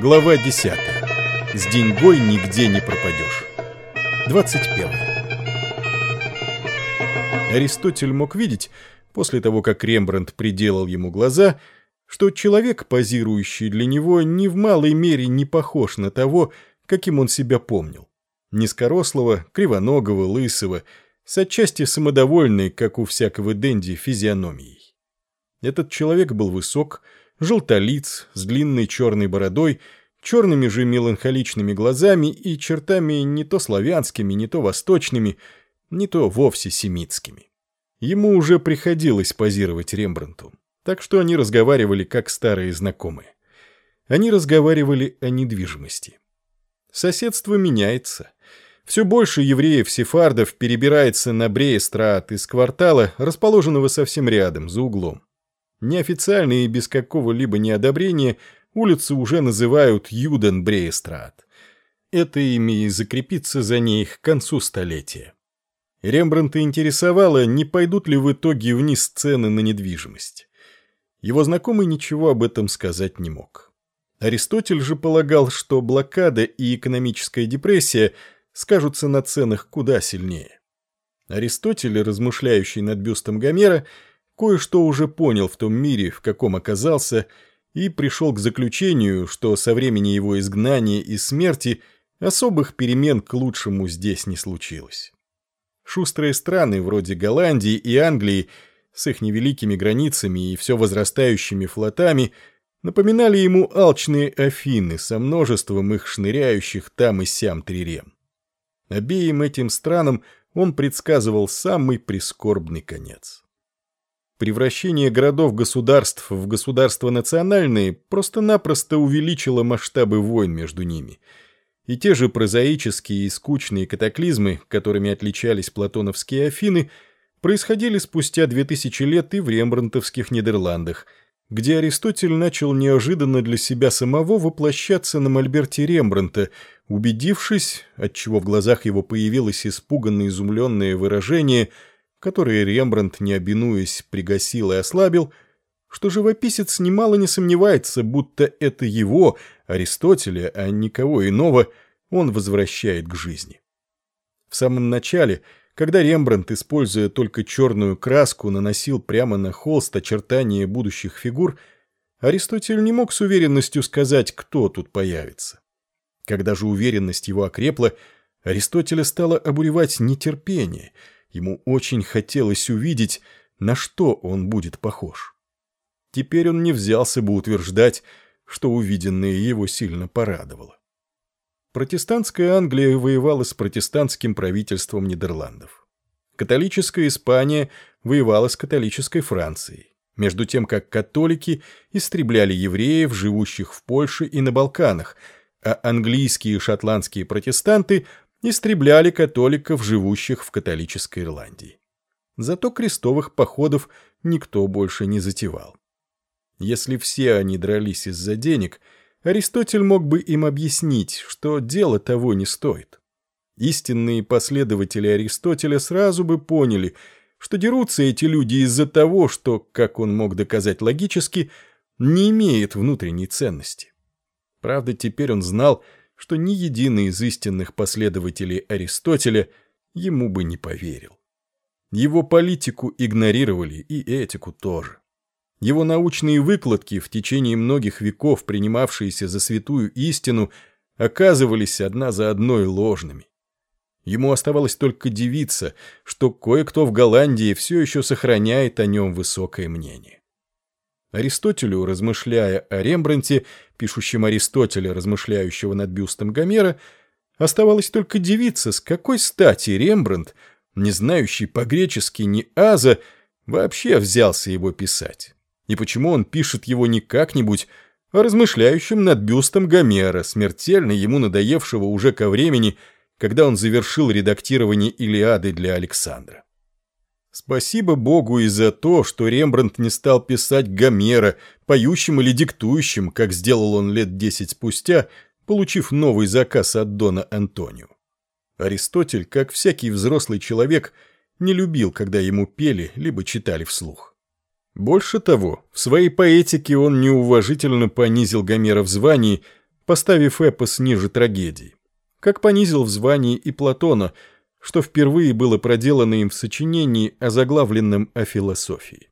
Глава 10. С деньгой нигде не пропадешь. 21. Аристотель мог видеть, после того, как Рембрандт приделал ему глаза, что человек, позирующий для него, ни в малой мере не похож на того, каким он себя помнил. Низкорослого, кривоногого, лысого, с отчасти самодовольной, как у всякого денди, физиономией. Этот человек был высок, желтолиц, с длинной черной бородой, черными же меланхоличными глазами и чертами не то славянскими, не то восточными, не то вовсе семитскими. Ему уже приходилось позировать Рембрандту, так что они разговаривали как старые знакомые. Они разговаривали о недвижимости. Соседство меняется. Все больше евреев-сефардов перебирается на Бреестрат из квартала, расположенного совсем рядом, за углом. Неофициально и без какого-либо неодобрения улицу уже называют Юден-Бреестрат. Это имя и закрепится за ней к концу столетия. Рембрандта интересовало, не пойдут ли в итоге вниз цены на недвижимость. Его знакомый ничего об этом сказать не мог. Аристотель же полагал, что блокада и экономическая депрессия скажутся на ценах куда сильнее. Аристотель, размышляющий над бюстом Гомера, кое-что уже понял в том мире, в каком оказался, и пришел к заключению, что со времени его изгнания и смерти особых перемен к лучшему здесь не случилось. Шустрые страны вроде Голландии и Англии с их невеликими границами и все возрастающими флотами напоминали ему алчные Афины со множеством их шныряющих там и сям трирем. Обеим этим странам он предсказывал самый прискорбный конец. Превращение городов-государств в государства национальные просто-напросто увеличило масштабы войн между ними. И те же прозаические и скучные катаклизмы, которыми отличались платоновские Афины, происходили спустя две тысячи лет и в рембрандтовских Нидерландах, где Аристотель начал неожиданно для себя самого воплощаться на мольберте Рембрандта, убедившись, отчего в глазах его появилось испуганно изумленное выражение – которые Рембрандт, не обинуясь, пригасил и ослабил, что живописец немало не сомневается, будто это его, Аристотеля, а никого иного, он возвращает к жизни. В самом начале, когда Рембрандт, используя только черную краску, наносил прямо на холст очертания будущих фигур, Аристотель не мог с уверенностью сказать, кто тут появится. Когда же уверенность его окрепла, Аристотеля стало обуревать нетерпение — Ему очень хотелось увидеть, на что он будет похож. Теперь он не взялся бы утверждать, что увиденное его сильно порадовало. Протестантская Англия воевала с протестантским правительством Нидерландов. Католическая Испания воевала с католической Францией, между тем как католики истребляли евреев, живущих в Польше и на Балканах, а английские и шотландские протестанты истребляли католиков, живущих в католической Ирландии. Зато крестовых походов никто больше не затевал. Если все они дрались из-за денег, Аристотель мог бы им объяснить, что дело того не стоит. Истинные последователи Аристотеля сразу бы поняли, что дерутся эти люди из-за того, что, как он мог доказать логически, не имеет внутренней ценности. Правда, теперь он знал, что ни единый из истинных последователей Аристотеля ему бы не поверил. Его политику игнорировали и этику тоже. Его научные выкладки, в течение многих веков принимавшиеся за святую истину, оказывались одна за одной ложными. Ему оставалось только дивиться, что кое-кто в Голландии все еще сохраняет о нем высокое мнение. Аристотелю, размышляя о Рембранте, пишущем Аристотеля, размышляющего над бюстом Гомера, оставалось только дивиться, с какой стати Рембрандт, не знающий по-гречески ни аза, вообще взялся его писать. И почему он пишет его не как-нибудь, а размышляющим над бюстом Гомера, смертельно ему надоевшего уже ко времени, когда он завершил редактирование Илиады для Александра. Спасибо Богу и за то, что Рембрандт не стал писать Гомера, поющим или диктующим, как сделал он лет десять спустя, получив новый заказ от Дона Антонио. Аристотель, как всякий взрослый человек, не любил, когда ему пели, либо читали вслух. Больше того, в своей поэтике он неуважительно понизил Гомера в звании, поставив эпос ниже трагедии. Как понизил в звании и Платона, что впервые было проделано им в сочинении, озаглавленном о философии.